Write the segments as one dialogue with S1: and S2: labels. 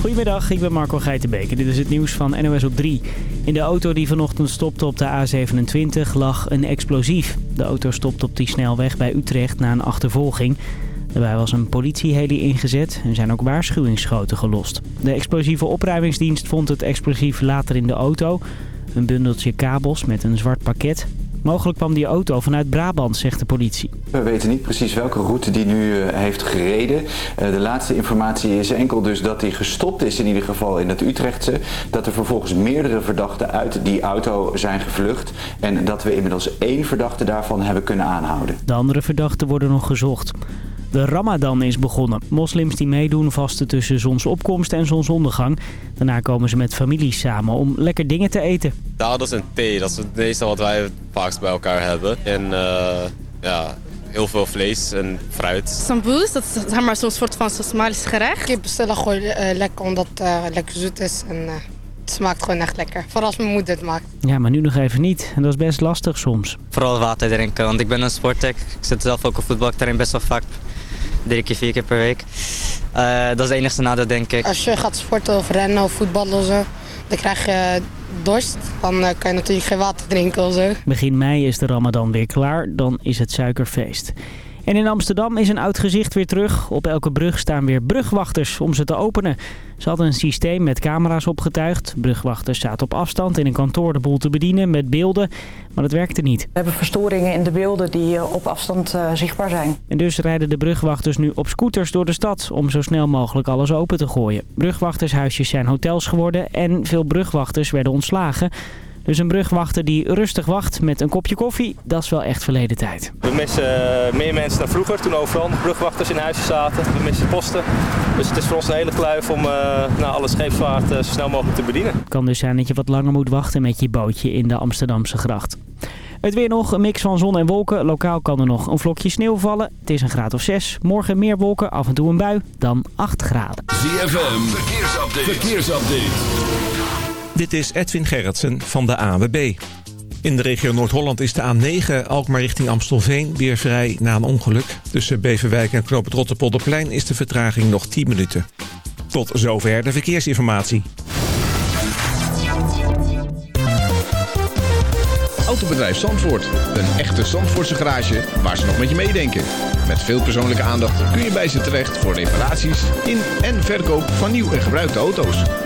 S1: Goedemiddag, ik ben Marco Geitenbeek dit is het nieuws van NOS op 3. In de auto die vanochtend stopte op de A27 lag een explosief. De auto stopte op die snelweg bij Utrecht na een achtervolging. Daarbij was een politieheli ingezet en zijn ook waarschuwingsschoten gelost. De explosieve opruimingsdienst vond het explosief later in de auto. Een bundeltje kabels met een zwart pakket. Mogelijk kwam die auto vanuit Brabant, zegt de politie.
S2: We weten niet precies welke route die nu eh, heeft gereden. Eh, de laatste informatie is enkel dus dat hij gestopt is in ieder geval in het Utrechtse. Dat er vervolgens meerdere verdachten uit die auto zijn gevlucht. En dat we inmiddels één verdachte daarvan hebben kunnen aanhouden.
S1: De andere verdachten worden nog gezocht. De Ramadan is begonnen. Moslims die meedoen vasten tussen zonsopkomst en zonsondergang. Daarna komen ze met families samen om lekker dingen te eten.
S3: Dadels en thee, dat is het meeste wat wij het vaakst bij elkaar hebben. En uh, ja, heel veel vlees en fruit.
S4: Samboes, dat is zeg maar, zo'n soort van Somalisch gerecht.
S5: Ik bestel gewoon uh, lekker omdat het uh, lekker zoet is en uh, het smaakt gewoon echt lekker. Vooral als mijn moeder het maakt.
S1: Ja, maar nu nog even niet. En dat is best lastig soms.
S6: Vooral water drinken, want ik ben een sporter. Ik zit zelf ook op voetbal, ik train best wel vaak drie keer, vier keer per week. Uh, dat is het enige nadeel, denk ik.
S5: Als je gaat sporten of rennen of voetballen of zo, dan krijg je dorst. Dan uh, kan je natuurlijk geen water drinken of zo.
S1: Begin mei is de ramadan weer klaar, dan is het suikerfeest. En in Amsterdam is een oud gezicht weer terug. Op elke brug staan weer brugwachters om ze te openen. Ze hadden een systeem met camera's opgetuigd. Brugwachters zaten op afstand in een kantoor de boel te bedienen met beelden. Maar dat werkte niet. We
S7: hebben verstoringen in de beelden die op afstand uh, zichtbaar zijn.
S1: En dus rijden de brugwachters nu op scooters door de stad om zo snel mogelijk alles open te gooien. Brugwachtershuisjes zijn hotels geworden en veel brugwachters werden ontslagen. Dus een brugwachter die rustig wacht met een kopje koffie, dat is wel echt verleden tijd.
S8: We missen meer mensen dan vroeger, toen overal brugwachters in huisje zaten. We missen posten. Dus het is voor ons een hele kluif om uh, nou, alle scheepsvaart uh, zo snel mogelijk te bedienen.
S1: Het kan dus zijn dat je wat langer moet wachten met je bootje in de Amsterdamse gracht. Het weer nog, een mix van zon en wolken. Lokaal kan er nog een vlokje sneeuw vallen. Het is een graad of 6. Morgen meer wolken, af en toe een bui, dan 8 graden.
S9: ZFM, verkeersupdate. verkeersupdate.
S10: Dit is Edwin Gerritsen van de AWB. In de regio Noord-Holland is de A9 Alkmaar richting Amstelveen weer vrij na een ongeluk. Tussen Beverwijk en Knoop Rotterpolderplein is de vertraging nog 10 minuten. Tot zover de verkeersinformatie.
S11: Autobedrijf Zandvoort. Een echte Zandvoortse garage waar ze nog met je meedenken. Met veel persoonlijke aandacht kun je bij ze terecht voor reparaties in en verkoop van nieuw en gebruikte auto's.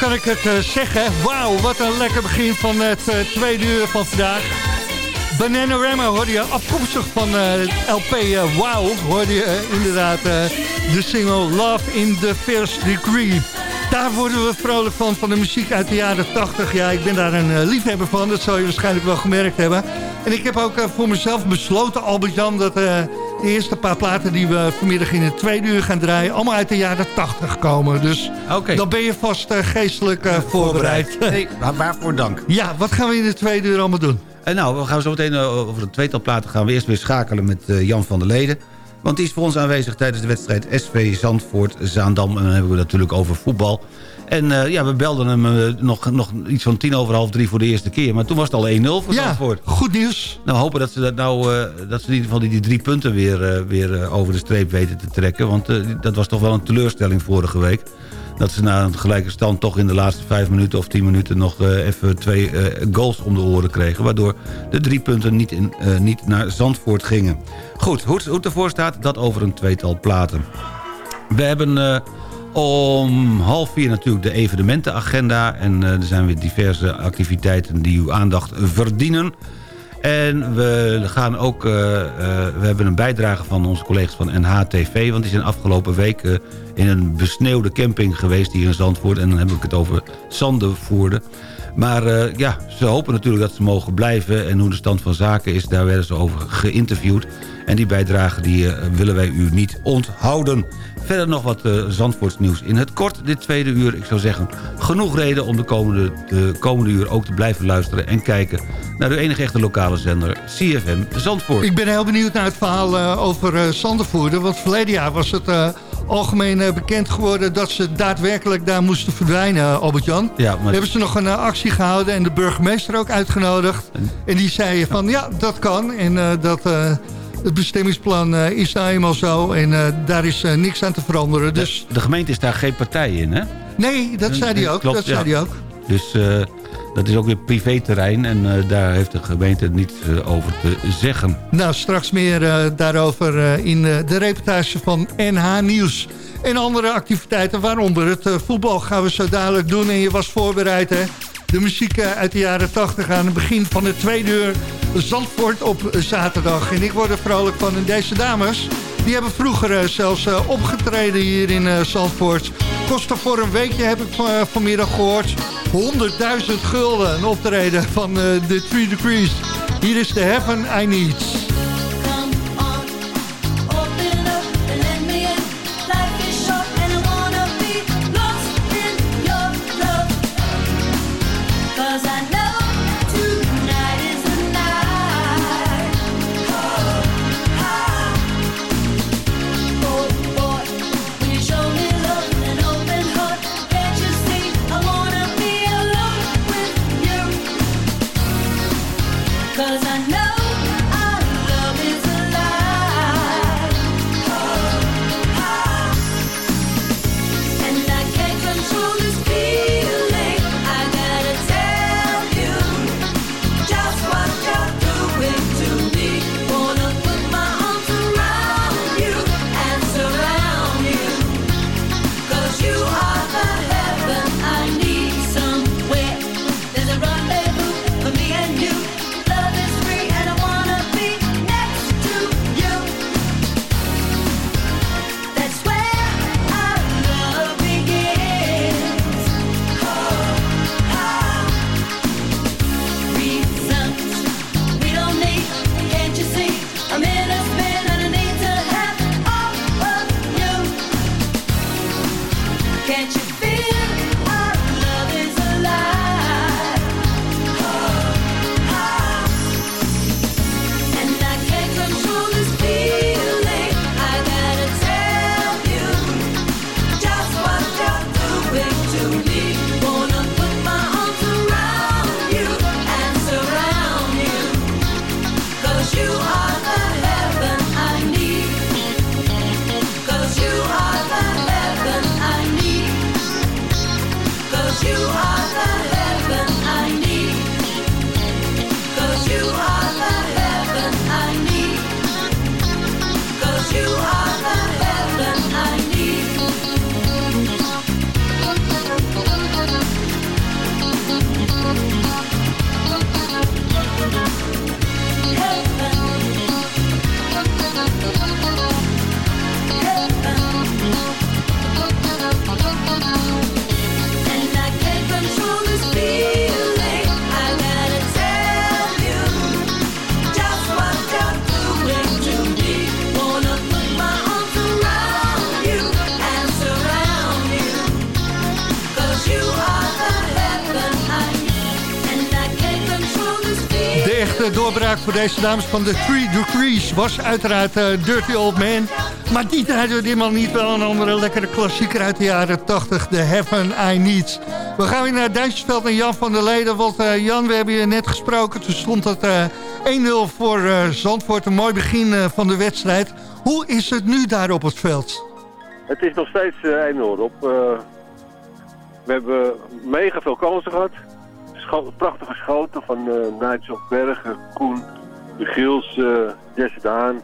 S12: Kan ik het uh, zeggen. Wauw, wat een lekker begin van het uh, tweede uur van vandaag. Bananarama hoorde je afkomstig van uh, LP Wow. Hoorde je inderdaad de single Love in the First Degree. Daar worden we vrolijk van, van de muziek uit de jaren 80. Ja, ik ben daar een liefhebber van, dat zal je waarschijnlijk wel gemerkt hebben. En ik heb ook voor mezelf besloten, Albert-Jan, dat de eerste paar platen die we vanmiddag in het tweede uur gaan draaien... allemaal uit de jaren 80 komen. Dus dan ben je vast uh, geestelijk uh, voorbereid.
S13: Nee, waarvoor dank.
S12: Ja, wat gaan we in de tweede uur allemaal doen?
S13: Uh, nou, we gaan zo meteen over de tweetal platen gaan we eerst weer schakelen met Jan van der Leden. Want die is voor ons aanwezig tijdens de wedstrijd SV Zandvoort-Zaandam. En dan hebben we het natuurlijk over voetbal. En uh, ja, we belden hem uh, nog, nog iets van tien over half drie voor de eerste keer. Maar toen was het al 1-0 voor ja, Zandvoort.
S12: goed nieuws.
S13: Nou, hopen dat ze, dat nou, uh, dat ze in ieder geval die, die drie punten weer, weer over de streep weten te trekken. Want dat was toch wel een teleurstelling vorige week. Dat ze na een gelijke stand toch in de laatste vijf minuten of tien minuten... nog even twee goals om de oren kregen. Waardoor de drie punten niet, in, niet naar Zandvoort gingen. Goed, hoe, het ervoor staat, dat over een tweetal platen. We hebben om half vier natuurlijk de evenementenagenda. En er zijn weer diverse activiteiten die uw aandacht verdienen. En we gaan ook, uh, uh, we hebben een bijdrage van onze collega's van NHTV... want die zijn afgelopen week in een besneeuwde camping geweest hier in Zandvoort. En dan heb ik het over Zandenvoerde. Maar ja, ze hopen natuurlijk dat ze mogen blijven. En hoe de stand van zaken is, daar werden ze over geïnterviewd. En die bijdrage die, willen wij u niet onthouden. Verder nog wat uh, Zandvoortsnieuws in het kort dit tweede uur. Ik zou zeggen, genoeg reden om de komende, de komende uur ook te blijven luisteren... en kijken naar de enige echte lokale zender CFM Zandvoort.
S12: Ik ben heel benieuwd naar het verhaal uh, over uh. Want verleden jaar was het uh, algemeen bekend geworden... dat ze daadwerkelijk daar moesten verdwijnen, Albert-Jan. Ja, maar... Hebben ze nog een actie gehouden en de burgemeester ook uitgenodigd. En, en die zei van, ja, dat kan. En dat het bestemmingsplan uh, is nou eenmaal zo en uh, daar is uh, niks aan te veranderen. Dus...
S13: De, de, gemeente is daar geen partij in, hè?
S12: Nee, dat zei hij ook. Klopt, dat ja. zei hij ook.
S13: Dus dat is ook weer privéterrein en daar heeft de gemeente niets over te zeggen.
S12: Nou, straks meer daarover in de reportage van NH Nieuws. En andere activiteiten, waaronder het voetbal gaan we zo dadelijk doen. En je was voorbereid, hè? De muziek uit de jaren 80 aan het begin van de tweede uur Zandvoort op zaterdag. En ik word er vrolijk van. En deze dames, die hebben vroeger eh, zelfs eh, opgetreden hier in Zandvoort. Kostte voor een weekje, heb ik vanmiddag gehoord, 100.000 gulden een optreden van de Three Degrees. Hier is de Heaven I Need. Deze dames van de Three Degrees was uiteraard uh, Dirty Old Man. Maar die draaiden we ditmaal niet wel een andere lekkere klassieker uit de jaren 80, The Heaven I Need. We gaan weer naar Duitsersveld en Jan van der Leden. Want uh, Jan, we hebben je net gesproken. Toen stond het uh, 1-0 voor Zandvoort. Een mooi begin van de wedstrijd. Hoe is het nu daar op het veld?
S14: Het is nog steeds 1-0 op. we hebben mega veel kansen gehad prachtige schoten van uh, Nigel Bergen, Koen, de Gils, uh, Jesse Daan.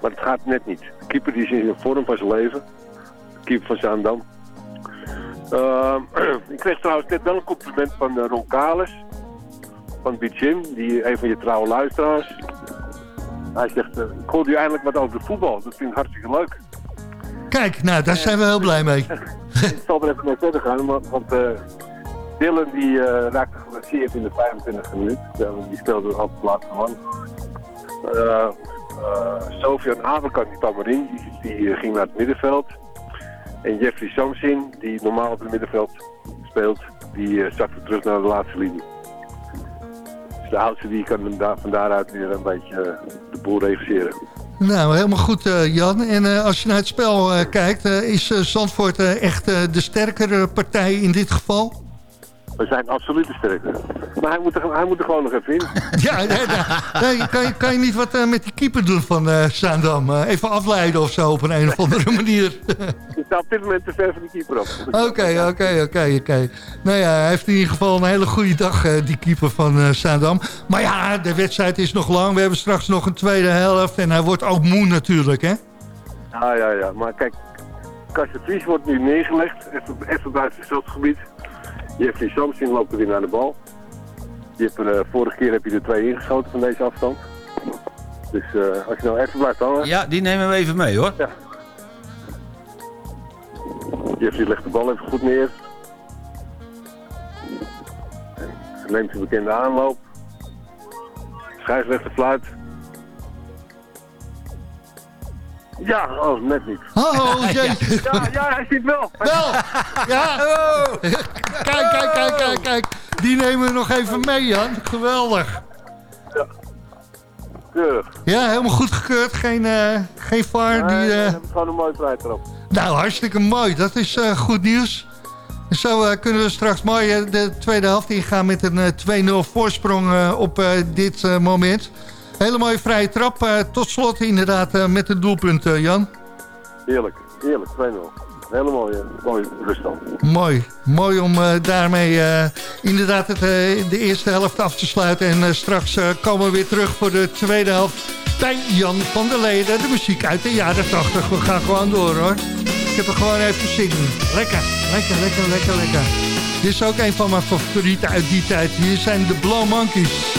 S14: Maar het gaat net niet. De keeper die is in de vorm van zijn leven. De keeper van Zaandam. Uh, ik kreeg trouwens net wel een compliment van uh, Ron Kales. Van Jim, die een van je trouwe luisteraars. Hij zegt, uh, ik hoorde u eindelijk wat over de voetbal. Dat vind ik hartstikke leuk.
S12: Kijk, nou, daar zijn we heel blij mee.
S14: ik zal er even mee verder gaan, want Dylan die raakte geblesseerd in de 25e minuut. die speelde op de laatste man. Uh, Sofian Averkan die kwam erin, die, die ging naar het middenveld. En Jeffrey Samsin, die normaal op het middenveld speelt, die zakte terug naar de laatste linie. Dus de oudste die kan daar, van daaruit weer een beetje de boel regisseren.
S12: Nou, helemaal goed Jan. En als je naar het spel kijkt, is Zandvoort echt de sterkere partij in dit geval?
S14: We zijn absoluut de sterkste. Maar hij moet, er, hij moet er gewoon nog even in.
S12: ja, nee, nee, kan, je, kan je niet wat uh, met die keeper doen van uh, Zaandam? Uh, even afleiden of zo op een, een of andere manier.
S14: Ik sta op dit moment te ver van die keeper af.
S12: Oké, oké, oké, oké. Nou ja, hij heeft in ieder geval een hele goede dag, die keeper van Zaandam. Maar ja, de wedstrijd is nog lang. We hebben straks nog een tweede helft. En hij wordt ook moe natuurlijk, hè?
S14: Ja, ja, ja. Maar kijk, Kastje Vries wordt nu neergelegd. Even, even buiten het veldgebied. Jeffrey Samsin loopt er weer naar de bal. Je hebt er, uh, vorige keer heb je er twee ingeschoten van deze afstand. Dus uh, als je nou even blijft hangen...
S13: Ja, die nemen we even mee hoor. Ja.
S14: Jeffrey legt de bal even goed neer. Neemt zijn bekende aanloop. Scheidsrechter fluit. Ja, oh, net niet.
S12: Oh, jeetje.
S14: Ja, ja, hij ziet wel.
S12: Wel, ja. Oh. Kijk, kijk, kijk, kijk, kijk. Die nemen we nog even mee, Jan. Geweldig.
S14: Ja. Keurig.
S12: Ja, helemaal goed gekeurd. Geen, uh, geen VAR.
S14: Nee,
S12: die, uh...
S14: gewoon een mooi feit erop.
S12: Nou, hartstikke mooi. Dat is uh, goed nieuws. Zo kunnen we straks mooi de tweede helft ingaan met een 2-0 voorsprong op dit moment. Hele mooie vrije trap. Uh, tot slot inderdaad uh, met het doelpunt, uh, Jan.
S14: Heerlijk, heerlijk. 2-0. Hele mooie, mooie ruststand.
S12: Mooi. Mooi om daarmee inderdaad het, de eerste helft af te sluiten. En straks komen we weer terug voor de tweede helft bij Jan van der Leden. De muziek uit de jaren 80. We gaan gewoon door hoor. Ik heb er gewoon even zingen. Lekker, lekker, lekker, lekker, lekker. Dit is ook een van mijn favorieten uit die tijd. Hier zijn de Blow Monkeys.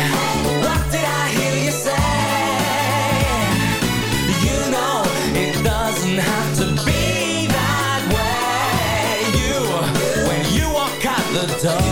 S15: doesn't have to be that way. You, when
S16: you walk out the door.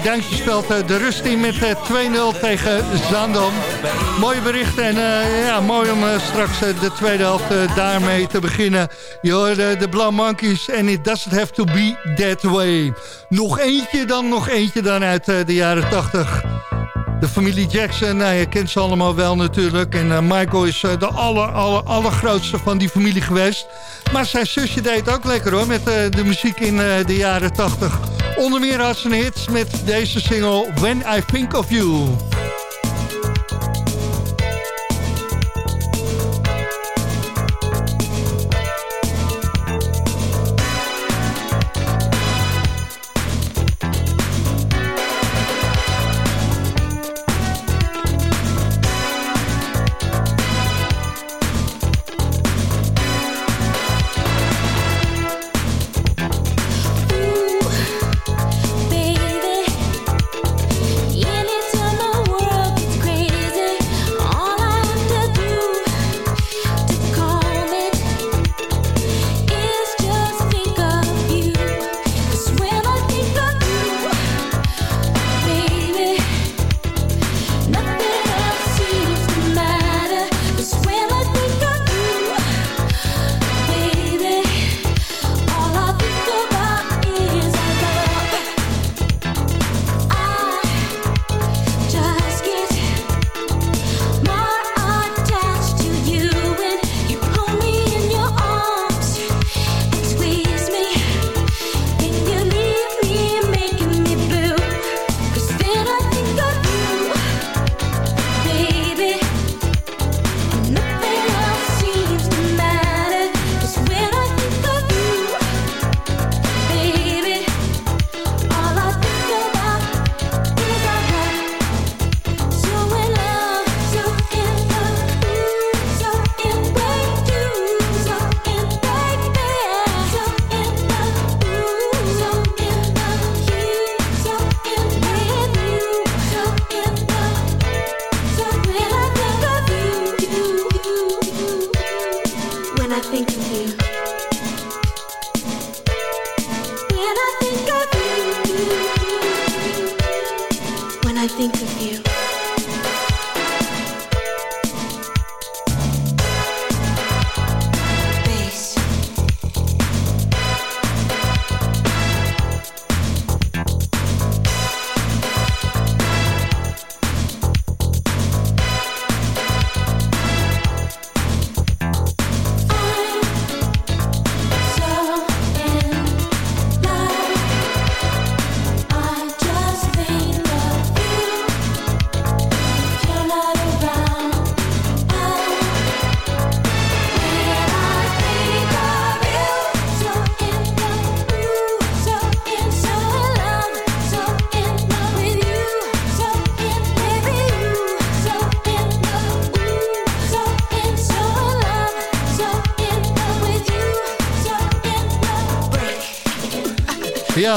S16: Uh, Duintjesveld uh, de rust in met uh, 2-0 tegen Zaandam. Mooie berichten en ja, mooi om straks de tweede helft daarmee te beginnen. Je hoorde de Blauw Monkeys en it doesn't have to be that way. Nog eentje dan, nog eentje dan uit de jaren 80. De familie Jackson, nou, je kent ze allemaal wel natuurlijk. En Michael is de aller, aller, allergrootste van die familie geweest. Maar zijn zusje deed ook lekker hoor, met de muziek in de jaren 80. Onder meer had ze een hit met deze single When I Think of You.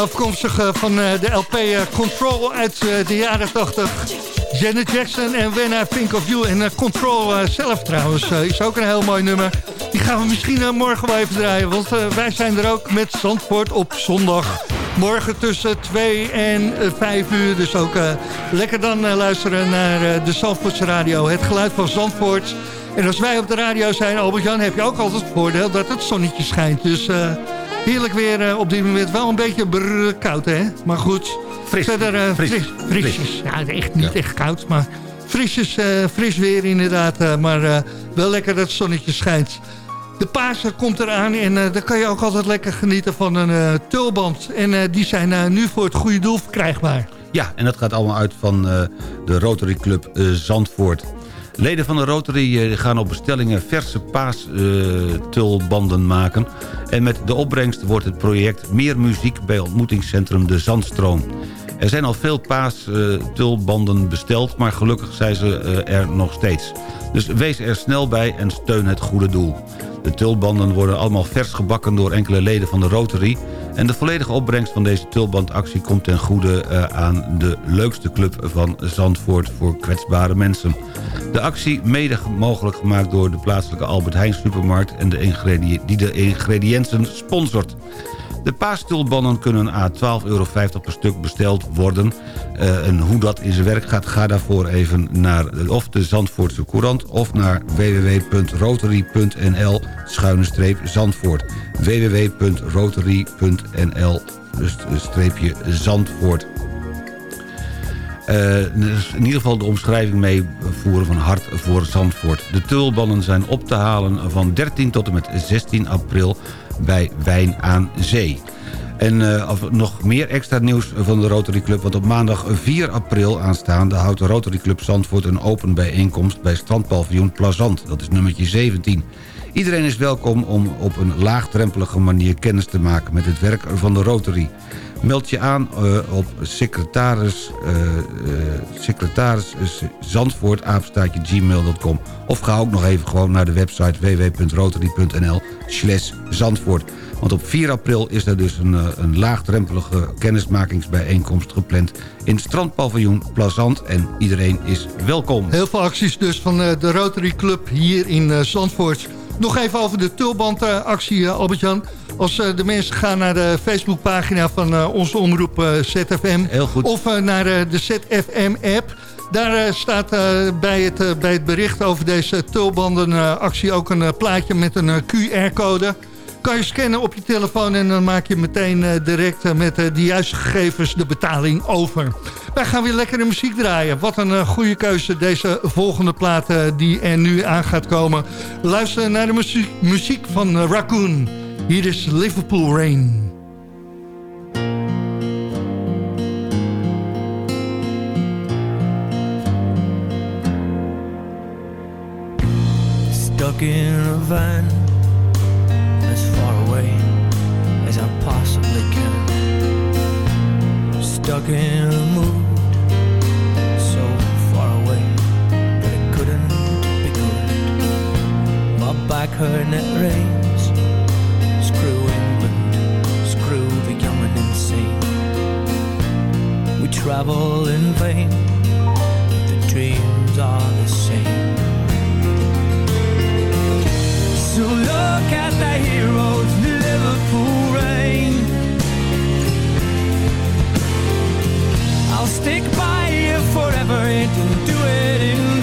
S16: Afkomstig eh, van eh, de LP eh, Control uit de jaren 80. Janet Jackson en When I Think of You. En Control zelf trouwens is ook een heel mooi nummer. Die gaan we misschien morgen wel even draaien. Want wij zijn er ook met Zandvoort op zondag. Morgen tussen 2 en 5 uur. Dus ook lekker dan luisteren naar de Zandvoortse radio. Het geluid van Zandvoort. En als wij op de radio zijn, Albert-Jan, heb je ook altijd het voordeel dat het zonnetje schijnt. Dus... Heerlijk weer uh, op dit moment. Wel een beetje brrr, koud, hè? Maar goed.
S13: Fris.
S16: Verder, uh, fris. Fris. Frisjes. Ja, echt niet echt koud, maar frisjes, uh, fris weer inderdaad. maar wel lekker dat het zonnetje schijnt. De Pasen komt eraan en uh, dan kan je ook altijd lekker genieten van een uh, tulband. En uh, die zijn nu voor het goede doel verkrijgbaar.
S13: Ja, en dat gaat allemaal uit van de Rotary Club Zandvoort. Leden van de Rotary eh, gaan op bestellingen verse paastulbanden uh, maken. En met de opbrengst wordt het project Meer Muziek bij ontmoetingscentrum De Zandstroom. Er zijn al veel paastulbanden besteld, maar gelukkig zijn ze uh, er nog steeds. Dus wees er snel bij en steun het goede doel. De tulbanden worden allemaal vers gebakken door enkele leden van de Rotary... En de volledige opbrengst van deze tulbandactie komt ten goede uh, aan de leukste club van Zandvoort voor kwetsbare mensen. De actie mede mogelijk gemaakt door de plaatselijke Albert Heijn supermarkt en de die de ingrediënten sponsort. De paastulbannen kunnen a 12,50 euro per stuk besteld worden. Uh, en hoe dat in zijn werk gaat, ga daarvoor even naar of de Zandvoortse Courant... of naar www.rotary.nl schuine-zandvoort. www.rotary.nl Zandvoort. Uh, in ieder geval de omschrijving meevoeren van Hart voor Zandvoort. De tulbannen zijn op te halen van 13 tot en met 16 april bij Wijn aan Zee. En uh, nog meer extra nieuws van de Rotary Club... want op maandag 4 april aanstaande houdt de Rotary Club Zandvoort... een open bijeenkomst bij strandpaviljoen Plazant. Dat is nummertje 17. Iedereen is welkom om op een laagdrempelige manier kennis te maken... met het werk van de Rotary. Meld je aan uh, op secretaris, uh, uh, secretaris Zandvoort, gmail.com. Of ga ook nog even gewoon naar de website www.rotary.nl slash Zandvoort. Want op 4 april is er dus een, een laagdrempelige kennismakingsbijeenkomst gepland... in strandpaviljoen Plazant en iedereen is welkom.
S12: Heel veel acties dus van de Rotary Club hier in Zandvoort. Nog even over de tulbandactie, Albert-Jan... Als uh, de mensen gaan naar de Facebookpagina van uh, onze omroep uh, ZFM...
S13: Heel goed.
S12: of naar de ZFM-app... Daar staat bij, het, bij het bericht over deze tulbandenactie ook een plaatje met een QR-code. Kan je scannen op je telefoon en dan maak je meteen direct met de juiste gegevens de betaling over. Wij gaan weer lekkere muziek draaien. Wat een goede keuze deze volgende plaat die er nu aan gaat komen. Luister naar de muziek, muziek van Raccoon. Hier is Liverpool Rain.
S17: Stuck in a van as far away as I possibly can. Stuck in a mood so far away that it couldn't be good. My back hurt and it rains. Travel in vain, the dreams are the same. So look at the heroes in Liverpool rain. I'll stick by you forever and do it in vain.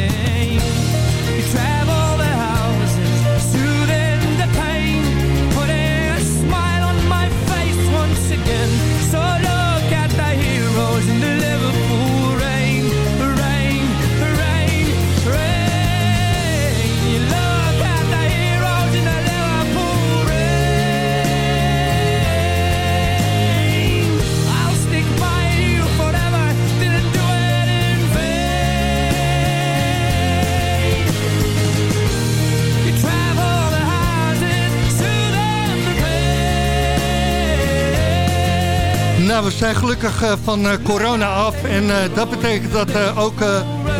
S12: We zijn gelukkig uh, van uh, corona af. En uh, dat betekent dat ook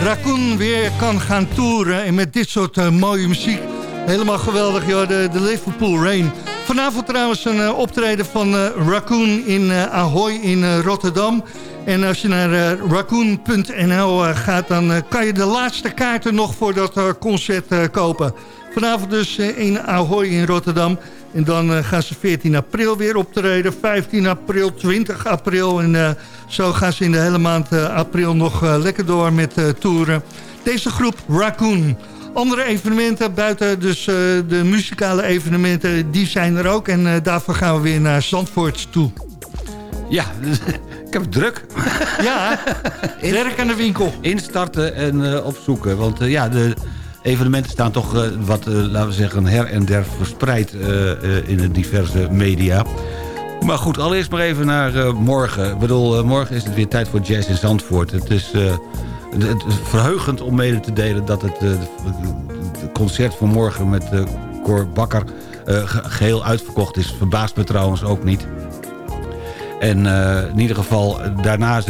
S12: Raccoon weer kan gaan toeren. En met dit soort mooie muziek. Helemaal geweldig, joh, de, de Liverpool Rain. Vanavond trouwens een optreden van Raccoon in Ahoy in Rotterdam. En als je naar raccoon.nl gaat, dan kan je de laatste kaarten nog voor dat concert kopen. Vanavond dus in Ahoy in Rotterdam. En dan uh, gaan ze 14 april weer optreden, 15 april, 20 april. En uh, zo gaan ze in de hele maand uh, april nog lekker door met toeren. Deze groep Raccoon. Andere evenementen buiten dus de muzikale evenementen, die zijn er ook. En daarvoor gaan we weer naar Zandvoort toe.
S13: Ja, ik heb het druk.
S12: Ja, werk aan de winkel.
S13: Instarten en opzoeken. Want ja, de evenementen staan toch uh, wat, uh, laten we zeggen, her en der verspreid uh, in de diverse media. Maar goed, allereerst maar even naar morgen. Ik bedoel, morgen is het weer tijd voor jazz in Zandvoort. Het is, het verheugend om mede te delen dat het, concert van morgen met Cor Bakker geheel uitverkocht is. Verbaast me trouwens ook niet. En uh, in ieder geval, daarna is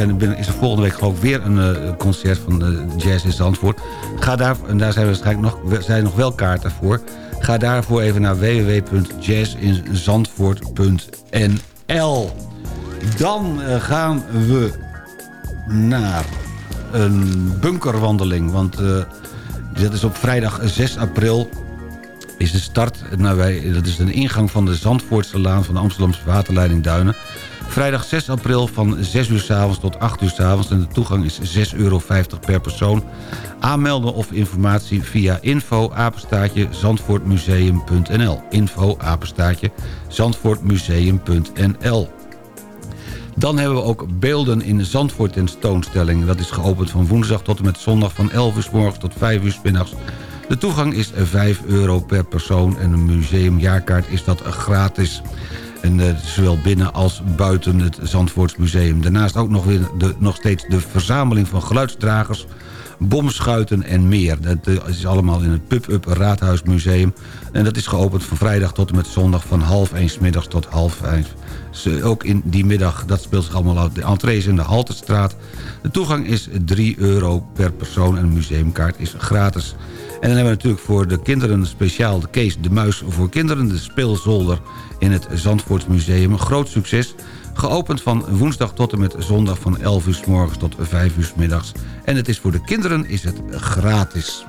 S13: er volgende week ik weer een uh, concert van uh, Jazz in Zandvoort. Ga daar, en daar zijn waarschijnlijk nog, zijn nog wel kaarten voor. Ga daarvoor even naar www.jazzinzandvoort.nl Dan gaan we naar een bunkerwandeling. Want dat is op vrijdag 6 april is de start. Nou, wij, dat is de ingang van de Zandvoortse Laan van de Amsterdamse Waterleiding Duinen. Vrijdag 6 april van 6 uur s avonds tot 8 uur s avonds. En de toegang is 6,50 euro per persoon. Aanmelden of informatie via info apenstaatje zandvoortmuseum.nl info apenstaatje zandvoortmuseum.nl dan hebben we ook beelden in Zandvoort tentoonstelling. Dat is geopend van woensdag tot en met zondag van 11 uur s morgens tot 5 uur s middags. De toegang is 5 euro per persoon en een museumjaarkaart is dat gratis. En uh, zowel binnen als buiten het Zandvoortsmuseum. Daarnaast ook nog, weer de, nog steeds de verzameling van geluidsdragers bomschuiten en meer. Dat eh, is allemaal in het Pub-Up Raadhuismuseum. En dat is geopend van vrijdag tot en met zondag van half 1 middags tot half 5. Dus, ook in die middag, dat speelt zich allemaal uit. De entree is in de Haltestraat. De toegang is 3 euro per persoon en de museumkaart is gratis. En dan hebben we natuurlijk voor de kinderen speciaal de Kees de Muis voor kinderen. De speelzolder in het Zandvoortsmuseum. Een groot succes. Geopend van woensdag tot en met zondag van 11 uur s morgens tot 5 uur s middags. En het is voor de kinderen is het gratis.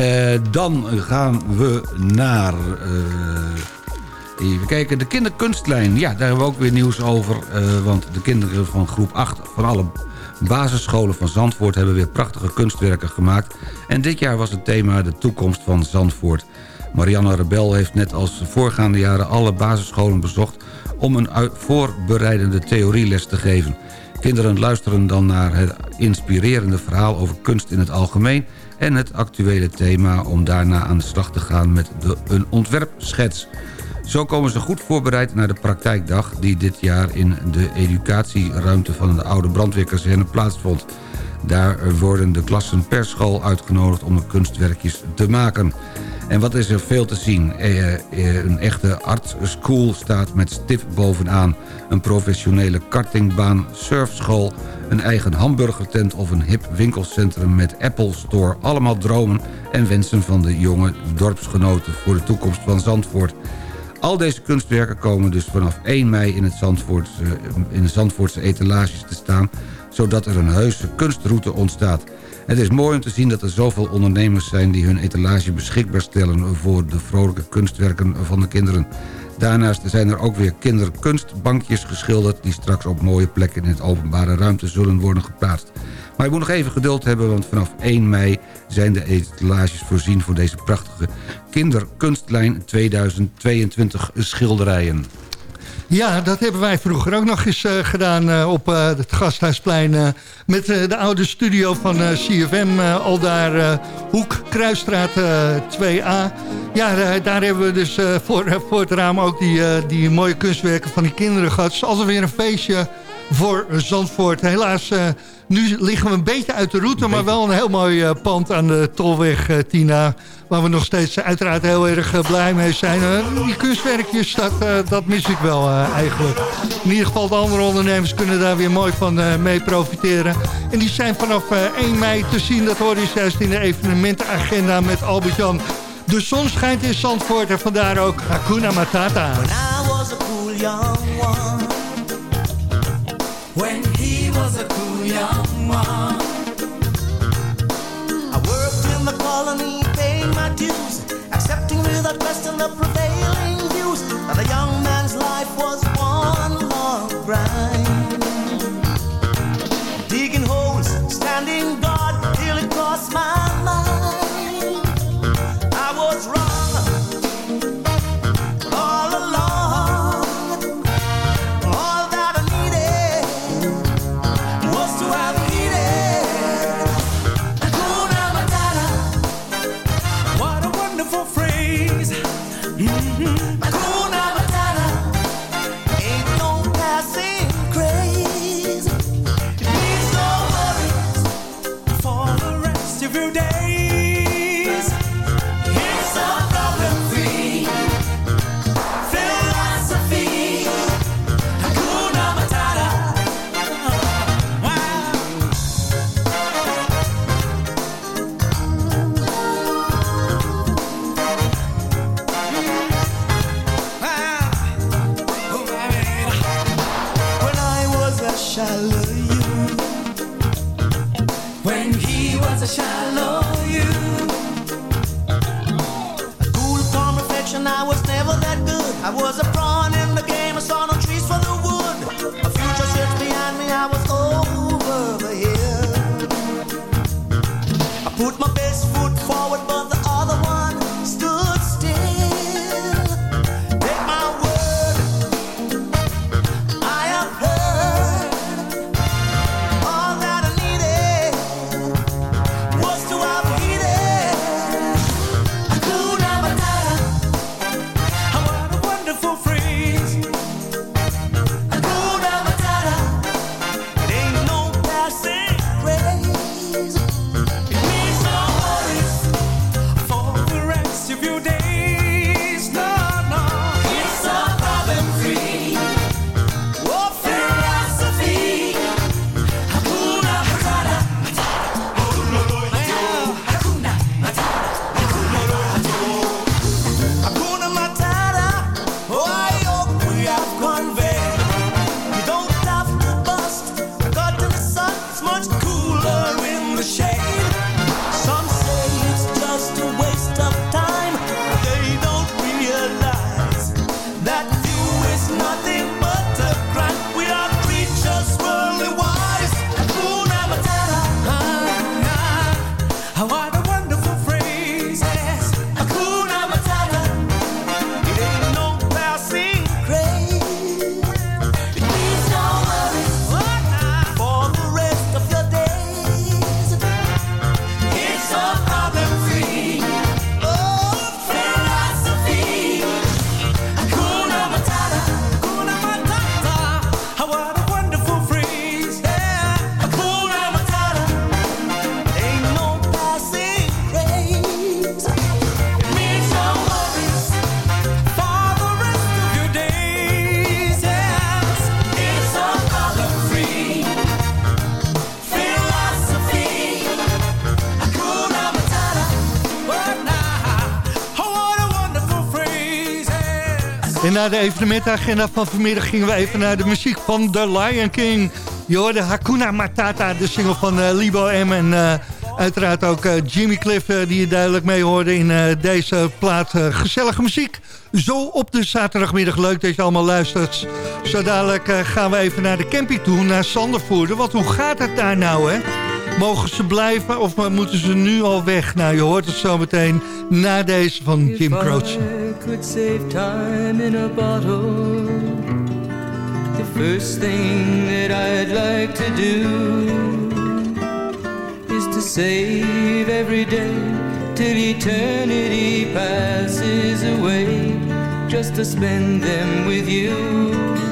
S13: Uh, dan gaan we naar... Uh, even kijken, de kinderkunstlijn. Ja, daar hebben we ook weer nieuws over. Uh, want de kinderen van groep 8 van alle basisscholen van Zandvoort... hebben weer prachtige kunstwerken gemaakt. En dit jaar was het thema de toekomst van Zandvoort. Marianne Rebel heeft net als voorgaande jaren alle basisscholen bezocht... om een voorbereidende theorieles te geven. Kinderen luisteren dan naar het inspirerende verhaal over kunst in het algemeen... en het actuele thema om daarna aan de slag te gaan met de, een ontwerpschets. Zo komen ze goed voorbereid naar de praktijkdag... die dit jaar in de educatieruimte van de oude brandweerkazerne plaatsvond. Daar worden de klassen per school uitgenodigd om kunstwerkjes te maken. En wat is er veel te zien? Eh, eh, een echte art school staat met stip bovenaan. Een professionele kartingbaan, surfschool... een eigen hamburgertent of een hip winkelcentrum met Apple Store. Allemaal dromen en wensen van de jonge dorpsgenoten... voor de toekomst van Zandvoort. Al deze kunstwerken komen dus vanaf 1 mei in, het Zandvoortse, in de Zandvoortse etalages te staan... zodat er een heuse kunstroute ontstaat. Het is mooi om te zien dat er zoveel ondernemers zijn... die hun etalage beschikbaar stellen voor de vrolijke kunstwerken van de kinderen. Daarnaast zijn er ook weer kinderkunstbankjes geschilderd... die straks op mooie plekken in het openbare ruimte zullen worden geplaatst. Maar je moet nog even geduld hebben, want vanaf 1 mei zijn de etalages voorzien... voor deze prachtige kinderkunstlijn 2022 schilderijen.
S12: Ja, dat hebben wij vroeger ook nog eens uh, gedaan uh, op uh, het Gasthuisplein... met de oude studio van CFM, al daar Hoek, Kruisstraat 2A. Ja, daar hebben we dus voor, voor het raam ook die, die mooie kunstwerken van die kinderen gehad. Het is altijd weer een feestje voor Zandvoort. Helaas Nu liggen we een beetje uit de route, maar wel een heel mooi pand aan de Tolweg, Tina. Waar we nog steeds uiteraard heel erg blij mee zijn. die kunstwerkjes, dat, dat mis ik wel eigenlijk. In ieder geval de andere ondernemers kunnen daar weer mooi van mee profiteren. En die zijn vanaf 1 mei te zien, dat hoor je juist in de evenementenagenda met Albert-Jan. De zon schijnt in Zandvoort en vandaar ook Hakuna Matata.
S16: When I was a cool young one When he was a cool young I was never that good. I was a
S12: de evenementagenda van vanmiddag gingen we even naar de muziek van The Lion King. Je hoorde Hakuna Matata, de single van eh, Libo M. En eh, uiteraard ook eh, Jimmy Cliff, die je duidelijk mee hoorde in deze plaat. Gezellige muziek, zo op de zaterdagmiddag. Leuk dat je allemaal luistert. Zo dadelijk gaan we even naar de camping toe, naar Sandervoerder. Want hoe gaat het daar nou, hè? Mogen ze blijven of moeten ze nu al weg? Nou, je hoort het zo meteen na deze van Jim Croce.
S17: I could save time in a bottle. The first thing that I'd like to do is to save every day till eternity passes away, just to spend them with you.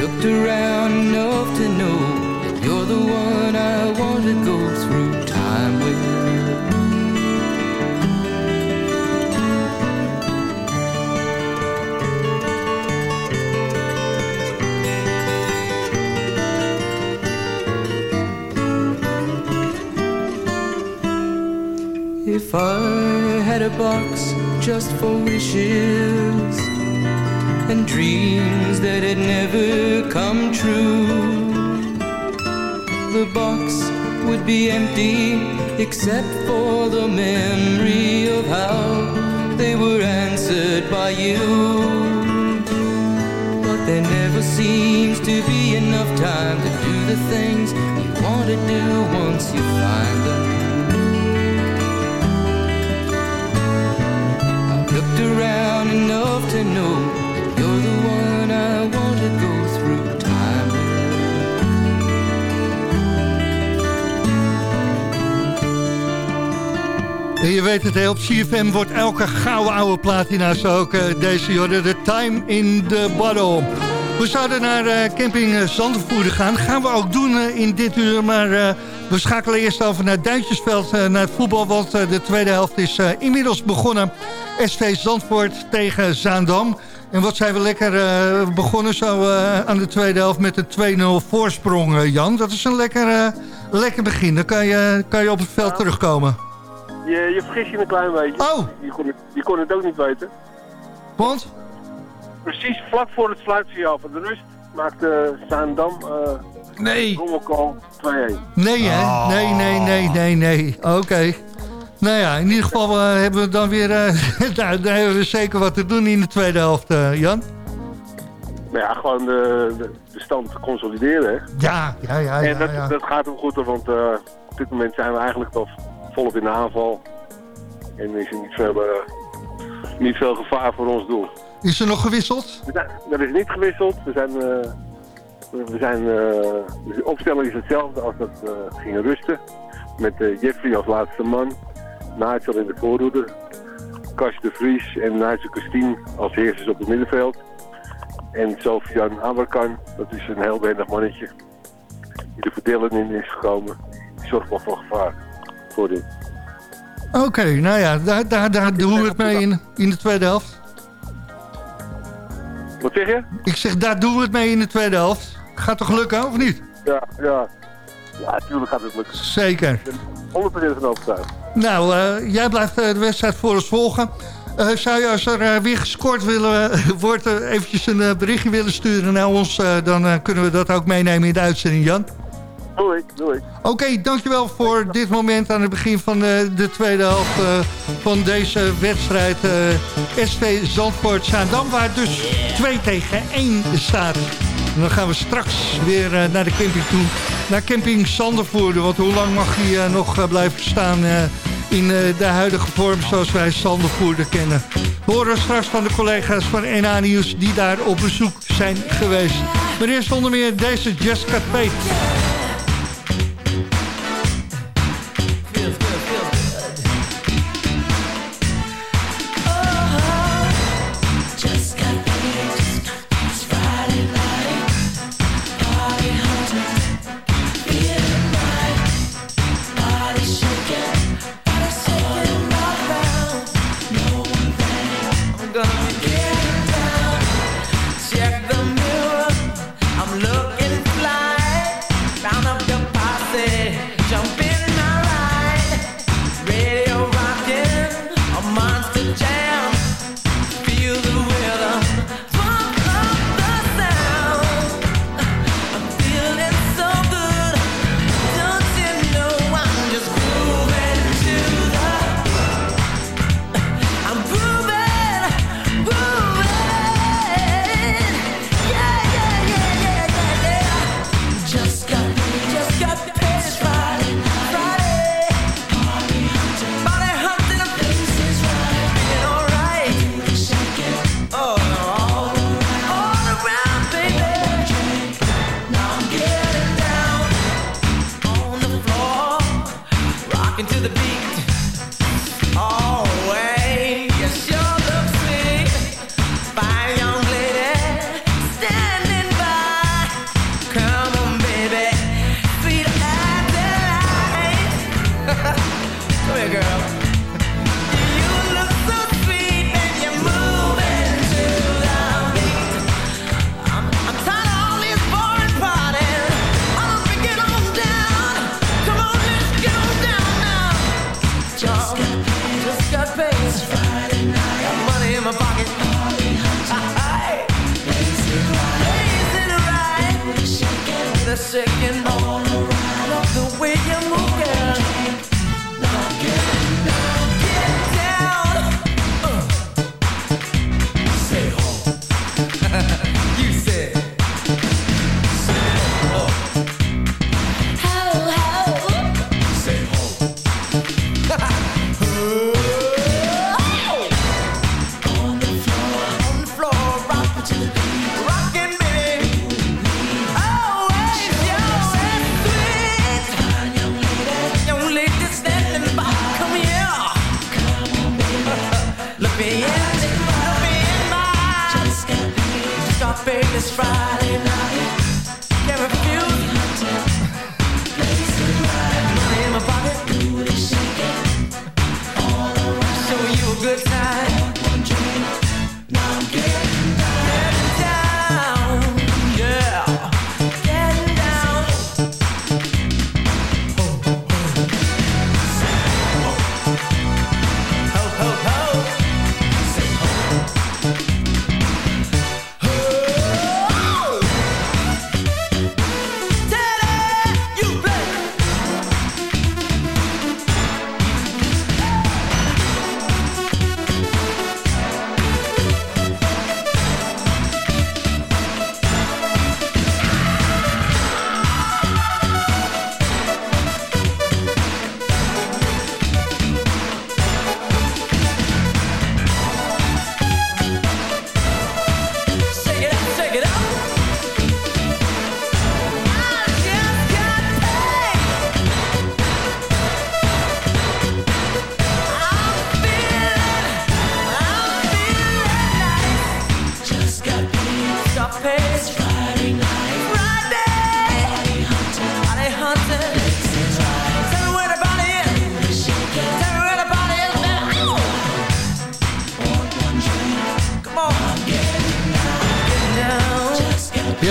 S17: Looked around enough to know that you're the one I want to go through time with. If I had a box just for wishes and dreams that had never come true, the box would be empty except for the memory of how they were answered by you. But there never seems to be enough time to do the things you want to do once you find them. I looked around enough to know the
S12: je weet het, op CFM wordt elke gouden oude platina zo ook eh, deze jorde. De time in the bottle. We zouden naar eh, camping uh, Zandvoorde gaan. gaan we ook doen eh, in dit uur. Maar eh, we schakelen eerst over naar Duintjesveld, eh, naar het voetbal. Want eh, de tweede helft is eh, inmiddels begonnen. SV Zandvoort tegen Zaandam. En wat zijn we lekker eh, begonnen zo eh, aan de tweede helft met een 2-0 voorsprong, eh, Jan. Dat is een lekker, eh, lekker begin. Dan kan je, kan je op het veld terugkomen.
S14: Je, je vergis je een klein beetje.
S12: Oh!
S14: Je kon, het, je kon het ook niet weten.
S12: Want?
S14: Precies vlak voor het sluitsignaal van de rust maakte Zaandam uh,
S12: nee.
S14: Rommelkool 2-1.
S12: Nee, hè? Nee, nee, nee, nee, nee. Oké. Nou ja, in ieder geval eh, hebben we dan weer... eh nou, dan hebben we zeker wat te doen in de tweede helft, eh, Jan.
S14: Maar ja, gewoon de, de, de stand consolideren. Hè?
S12: Ja, ja, ja.
S14: en dat,
S12: ja.
S14: dat gaat hem goed, want op dit moment zijn we eigenlijk al volop in de aanval. En is er niet veel, niet veel gevaar voor ons doel.
S12: Is er nog gewisseld?
S14: Er is niet gewisseld. We zijn, we zijn, de opstelling is hetzelfde als dat we gingen rusten. Met Jeffrey als laatste man. Nigel in de voorhoede. Kas de Vries en Nigel Christine als heersers op het middenveld. En Sofian Aberkan, dat is een heel behendig mannetje. Die de verdelen in is gekomen. Die zorgt wel voor gevaar voor dit.
S12: Oké, nou ja, daar, daar, daar doen we het mee in, in de tweede helft.
S14: Wat zeg je?
S12: Ik zeg, daar doen we het mee in de tweede helft. Gaat toch lukken, of niet?
S14: Ja, ja. Ja, natuurlijk gaat het lukken.
S12: Zeker.
S14: Ik ben 100% van overtuigd.
S12: Nou, eh, jij blijft eh, de wedstrijd voor ons volgen. Eh, zou je als er weer gescoord willen, wordt, eventjes een berichtje willen sturen naar ons... dan kunnen we dat ook meenemen in de uitzending, Jan.
S14: Doei, doei.
S12: Oké, dankjewel voor dit moment aan het begin van de tweede helft van deze wedstrijd. SV Zandvoort Zaandam, waar dus 2 tegen 1 staat. En dan gaan we straks weer eh, naar de camping toe. Naar camping Sandervoorde. Want hoe lang mag hij eh, nog eh, blijven staan in de huidige vorm zoals wij Sandervoerde kennen. We horen straks van de collega's van NA Nieuws die daar op bezoek zijn geweest. Maar eerst onder meer deze Jessica Pate.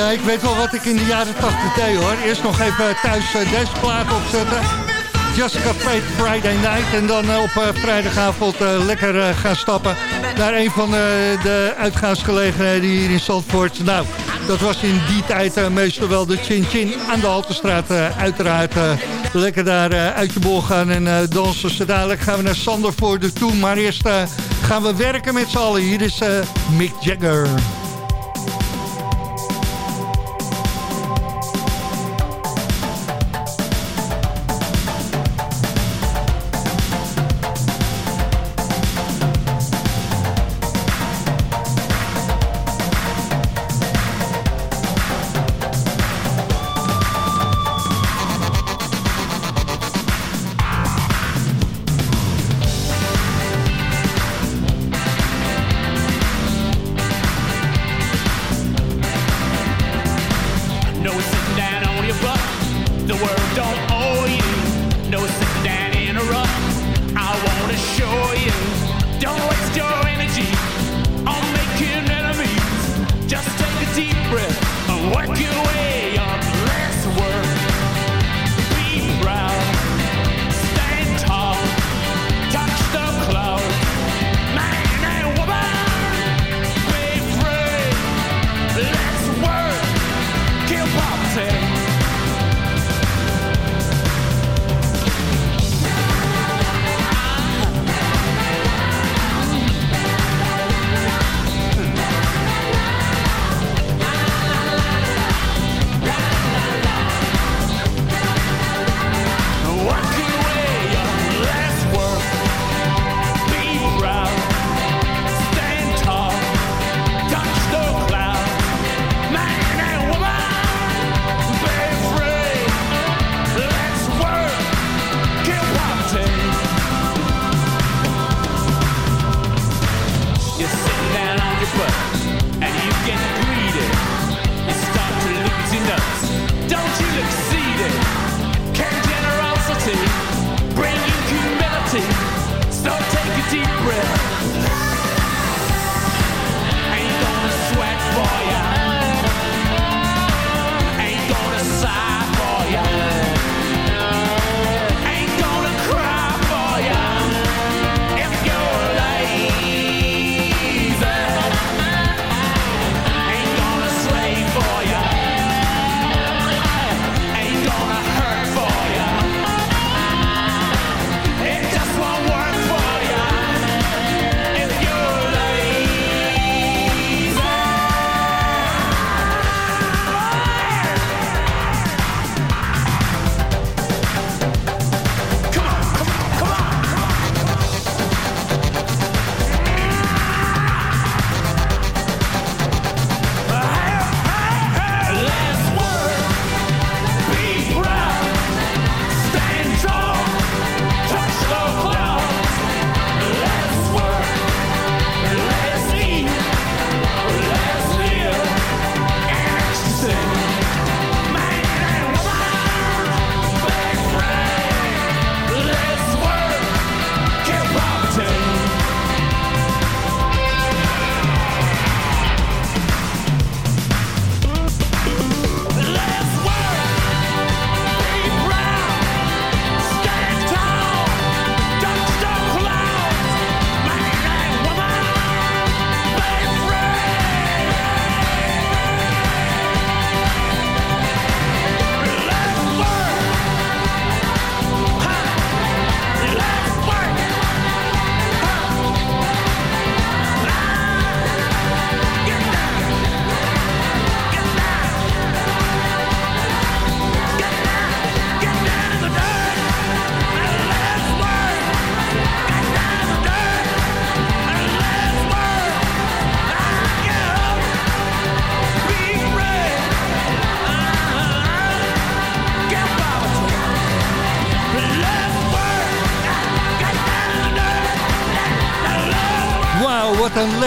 S12: Eh, ik weet wel wat ik in de jaren 80 deed hoor. Eerst nog even thuis eh, deze opzetten. Jessica Pate Friday Night. En dan eh, op vrijdagavond lekker gaan stappen naar een van de uitgaansgelegenheden hier in Zandvoort. Nou, dat was in die tijd meestal wel de Chin Chin aan de Halterstraat, uiteraard lekker daar uit je bol gaan en dansen. Zo dadelijk gaan we naar Sander voor de toe. Maar eerst gaan we werken met z'n allen. Hier is Mick Jagger.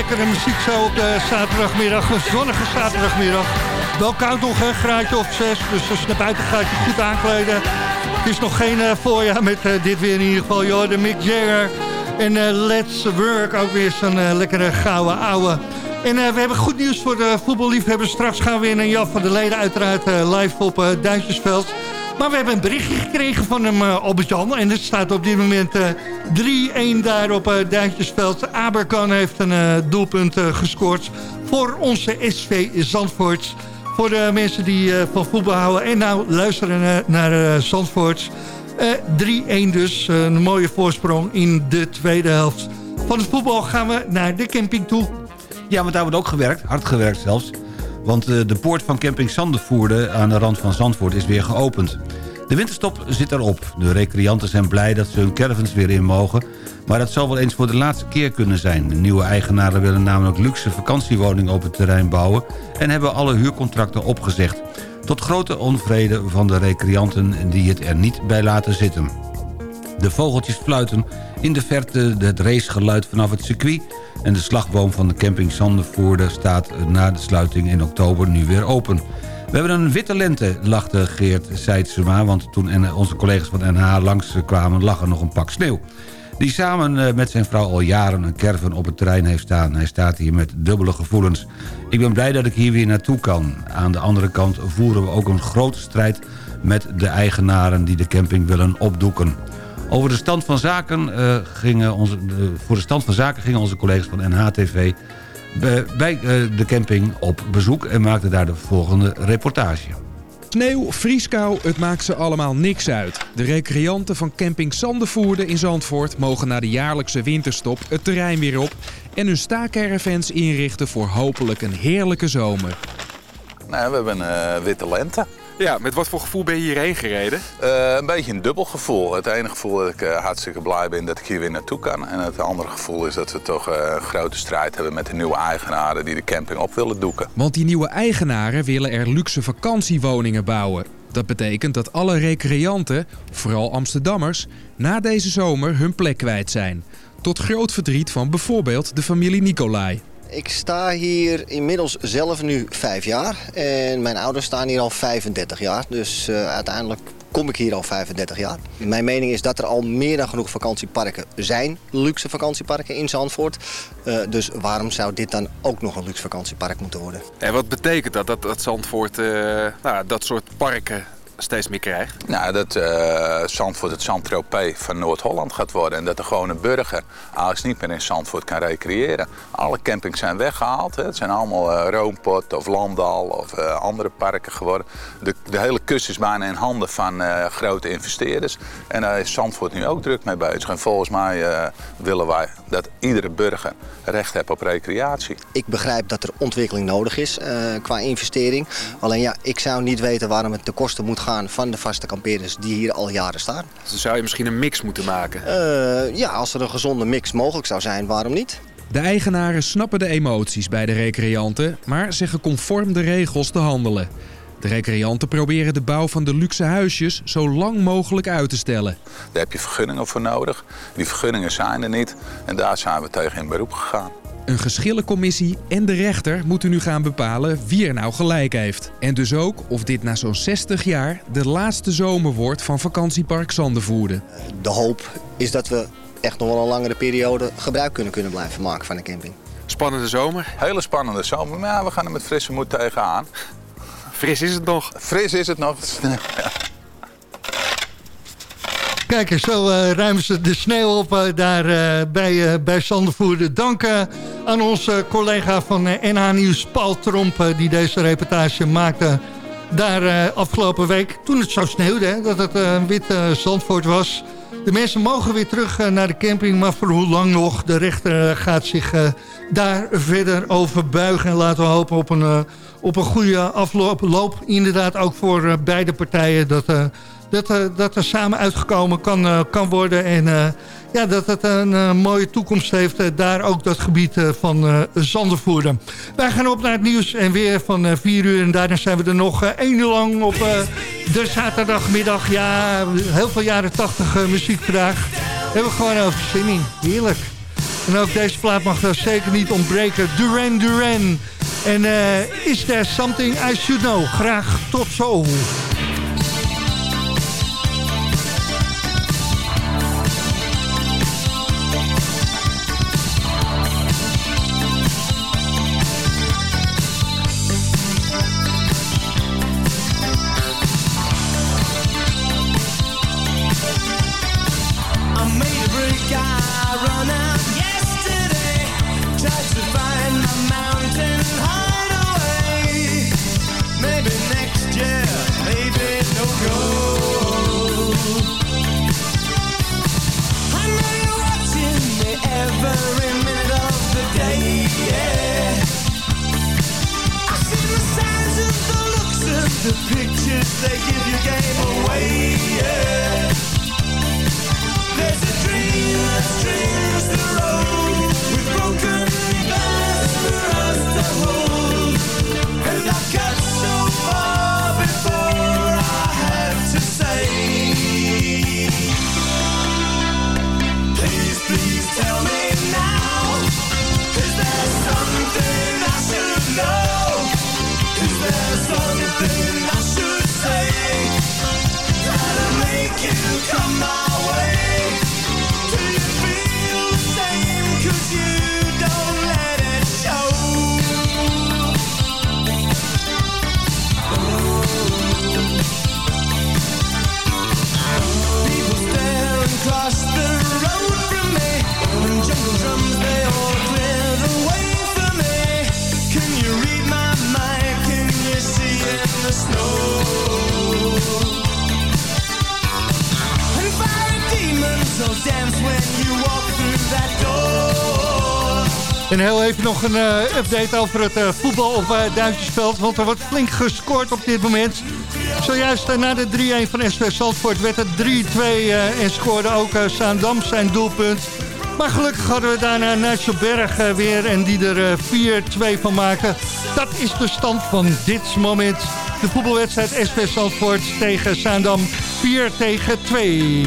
S12: Lekkere muziek zo op de zaterdagmiddag. Een zonnige zaterdagmiddag. Wel koud nog, een graadje of zes. Dus als je naar buiten gaat, je goed aankleden. Het is nog geen eh, voorjaar met eh, dit weer in ieder geval. Joh, de Mick Jagger en eh, Let's Work. Ook weer zo'n lekkere gouden ouwe. En we hebben goed nieuws voor de voetballiefhebbers. Straks gaan we weer naar Jan van der Leden uiteraard live op eh, Duintjesveld. Maar we hebben een berichtje gekregen van hem, uh, Albert-Jan. En het staat op dit moment 3-1 daar op uh, Duintjesveld. Aberkan heeft een uh, doelpunt uh, gescoord voor onze SV Zandvoort. Voor de mensen die van voetbal houden en nou luisteren naar Zandvoort. 3-1 dus, een mooie voorsprong in de tweede helft. Van het voetbal gaan we naar de camping toe.
S13: Ja, want daar wordt ook gewerkt, hard gewerkt zelfs. Want de poort van camping Sandervoerde aan de rand van Zandvoort is weer geopend. De winterstop zit erop. De recreanten zijn blij dat ze hun caravans weer in mogen. Maar dat zal wel eens voor de laatste keer kunnen zijn. De nieuwe eigenaren willen namelijk luxe vakantiewoningen op het terrein bouwen... en hebben alle huurcontracten opgezegd. Tot grote onvrede van de recreanten die het er niet bij laten zitten. De vogeltjes fluiten, in de verte het racegeluid vanaf het circuit... en de slagboom van de camping Sandervoorde staat na de sluiting in oktober nu weer open. We hebben een witte lente, lachte Geert Seidsema... want toen onze collega's van NH langskwamen lag er nog een pak sneeuw. Die samen met zijn vrouw al jaren een caravan op het terrein heeft staan. Hij staat hier met dubbele gevoelens. Ik ben blij dat ik hier weer naartoe kan. Aan de andere kant voeren we ook een grote strijd... met de eigenaren die de camping willen opdoeken. Over de stand van zaken, uh, gingen onze, voor de stand van zaken gingen onze collega's van NHTV bij uh, de camping op bezoek en maakten daar de volgende reportage.
S18: Sneeuw, vrieskou, het maakt ze allemaal niks uit. De recreanten van camping Sandervoerde in Zandvoort mogen na de jaarlijkse winterstop het terrein weer op en hun staakervens inrichten voor hopelijk een heerlijke zomer.
S19: Nou, we hebben een witte lente.
S20: Ja, met wat voor gevoel ben je hierheen gereden?
S19: Uh, een beetje een dubbel gevoel. Het ene gevoel dat ik uh, hartstikke blij ben dat ik hier weer naartoe kan. En het andere gevoel is dat we toch uh, een grote strijd hebben met de nieuwe eigenaren die de camping op willen doeken.
S18: Want die nieuwe eigenaren willen er luxe vakantiewoningen bouwen. Dat betekent dat alle recreanten, vooral Amsterdammers, na deze zomer hun plek kwijt zijn. Tot groot verdriet van bijvoorbeeld de familie Nicolai.
S21: Ik sta hier inmiddels zelf nu vijf jaar en mijn ouders staan hier al 35 jaar. Dus uh, uiteindelijk kom ik hier al 35 jaar. Mijn mening is dat er al meer dan genoeg vakantieparken zijn. Luxe vakantieparken in Zandvoort. Uh, dus waarom zou dit dan ook nog een luxe vakantiepark moeten worden?
S20: En wat betekent dat, dat, dat Zandvoort uh, nou, dat soort parken steeds meer krijgt?
S19: Nou, dat uh, Zandvoort het Zandtropee van Noord-Holland gaat worden. En dat de gewone burger eigenlijk niet meer in Zandvoort kan recreëren. Alle campings zijn weggehaald. Hè. Het zijn allemaal uh, Roompot of Landal of uh, andere parken geworden. De, de, hele kust is bijna in handen van grote investeerders. En daar is Zandvoort nu ook druk mee bezig. En volgens mij willen wij dat iedere burger recht heeft op recreatie.
S21: Ik begrijp dat er ontwikkeling nodig is qua investering. Alleen ja, ik zou niet weten waarom het de kosten moet gaan van de vaste kampeerders die hier al jaren staan.
S20: Dus dan zou je misschien een mix moeten maken?
S21: Uh, ja, als er een gezonde mix mogelijk zou zijn, waarom niet?
S18: De eigenaren snappen de emoties bij de recreanten, maar zeggen conform de regels te handelen. De recreanten proberen de bouw van de luxe huisjes zo lang mogelijk uit te stellen.
S19: Daar heb je vergunningen voor nodig. Die vergunningen zijn er niet en daar zijn we tegen in beroep gegaan.
S18: Een geschillencommissie en de rechter moeten nu gaan bepalen wie er nou gelijk heeft. En dus ook of dit na zo'n 60 jaar de laatste zomer wordt van vakantiepark Zandervoerde.
S21: De hoop is dat we echt nog wel een langere periode gebruik kunnen, kunnen blijven maken van de camping.
S20: Spannende zomer?
S19: Hele spannende zomer, maar ja, we gaan er met frisse moed tegenaan.
S20: Fris is het nog?
S19: Fris is het nog.
S12: Kijk zo uh, ruimen ze de sneeuw op uh, daar uh, bij, bij. Dank aan onze collega van NH Nieuws, Paul Tromp... die deze reportage maakte daar afgelopen week. Toen het zo sneeuwde, hè, dat het een wit Zandvoort was. De mensen mogen weer terug naar de camping, maar voor hoe lang nog? De rechter gaat zich daar verder over buigen. En laten we hopen op een, op een goede afloop. Loop, inderdaad ook voor beide partijen... dat dat, uh, dat er samen uitgekomen kan, uh, kan worden. En uh, ja, dat het een mooie toekomst heeft. daar ook dat gebied van Zandervoerder. Wij gaan op naar het nieuws en weer van 4 uur. En daarna zijn we er nog één uur lang op de zaterdagmiddag. Ja, heel veel jaren 80 muziek vandaag. Hebben we gewoon over zin in. Heerlijk. En ook deze plaat mag er zeker niet ontbreken. Duran Duran. En is there something I should know? Graag tot zo. Heel even nog een uh, update over het uh, voetbal op uh, Duintjesveld. Want er wordt flink gescoord op dit moment. Zojuist na de 3-1 van SV Zandvoort werd het 3-2 en scoorde ook Saandam zijn doelpunt. Maar gelukkig hadden we daarna Nigel Berg weer en die er 4-2 van maken. Dat is de stand van dit moment. De voetbalwedstrijd SV Zandvoort tegen Saandam 4 tegen 2.